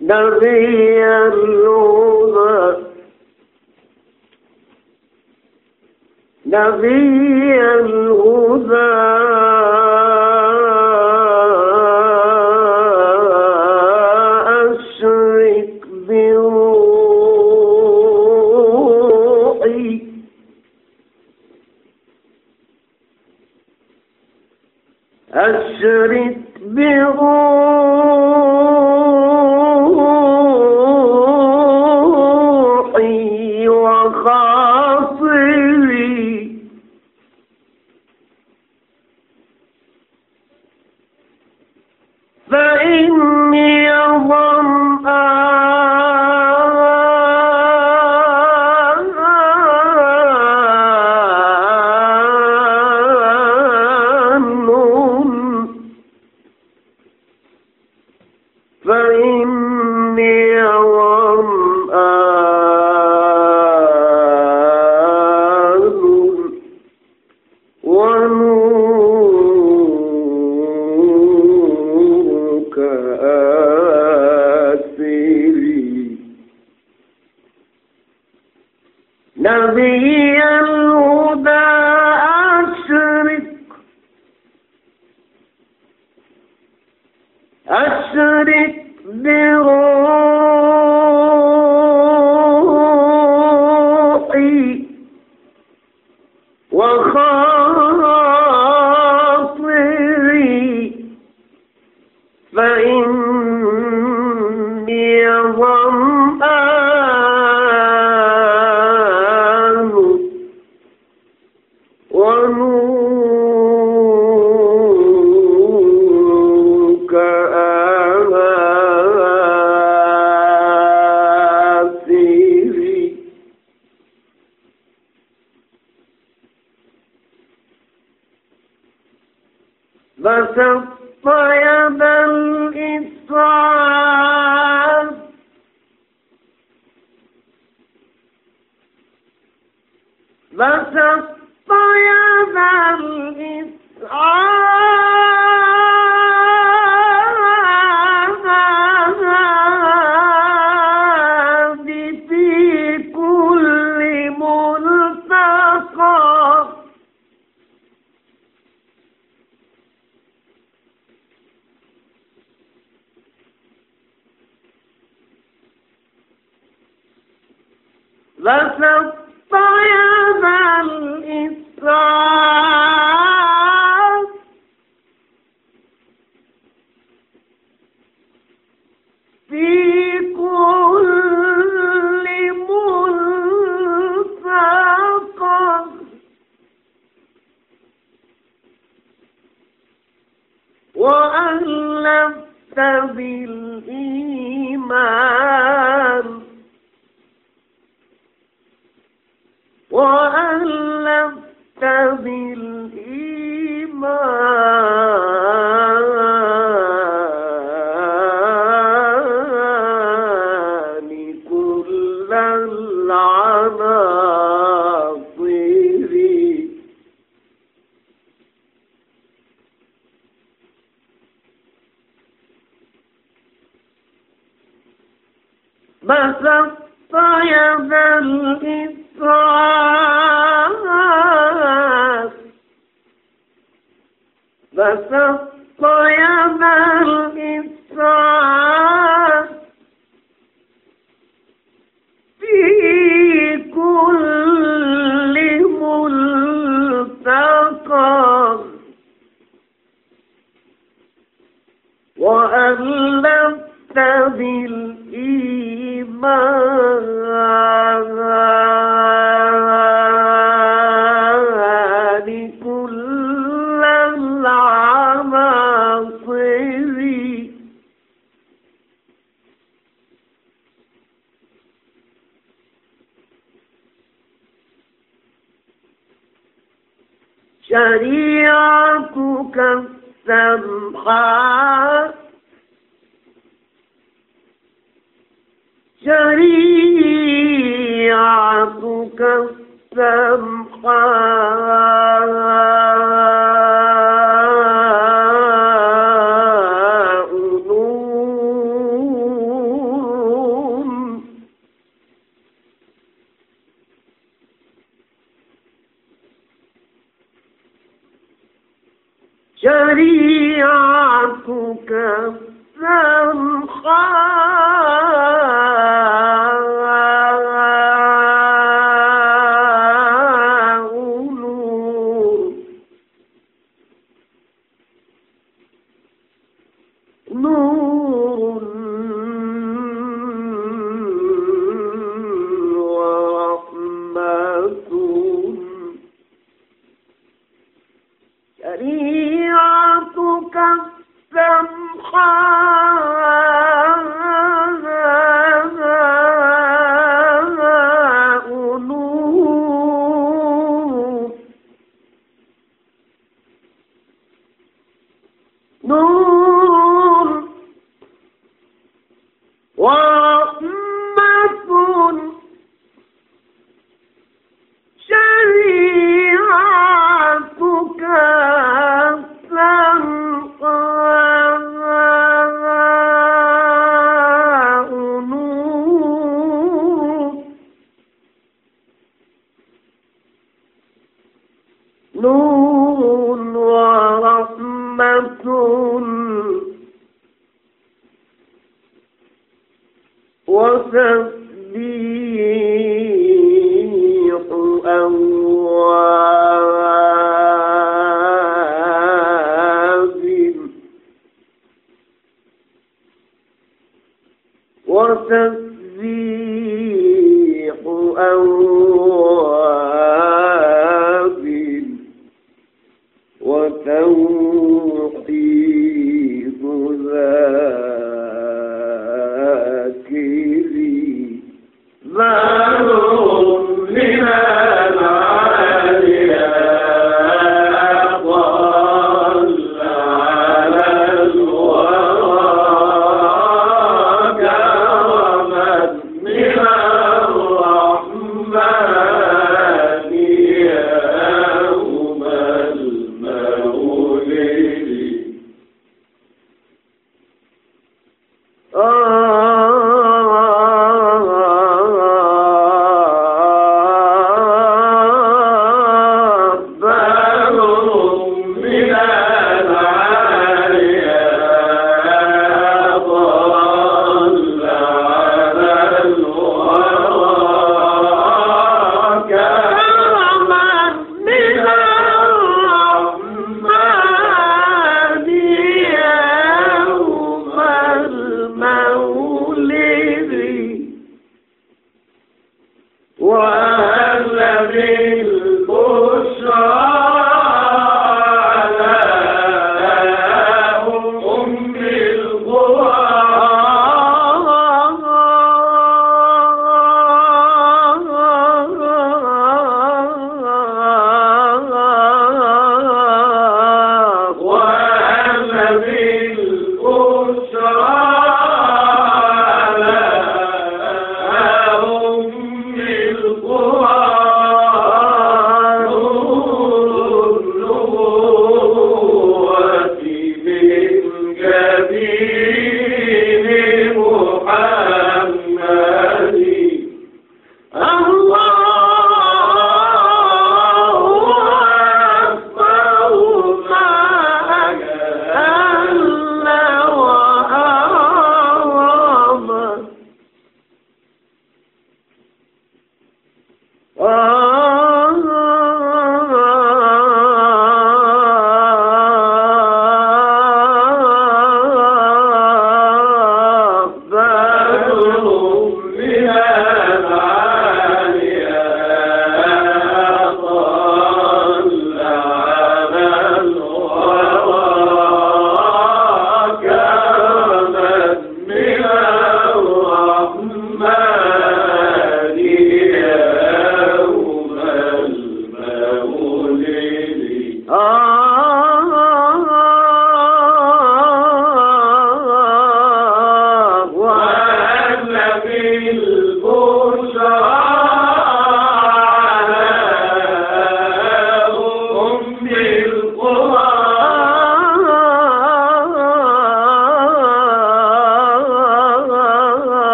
نبي الهدى نبي الهدى أشرك بروحي نبي الهدى بسطت بسطت يد الإسراف في كل ملتقى. وألفت بالإيمان شريعتك السمحة شريعتك السمحة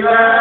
Shiva.